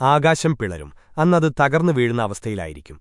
ആകാശം പിളരും. അന്നത് തകർന്നു വീഴുന്ന അവസ്ഥയിലായിരിക്കും.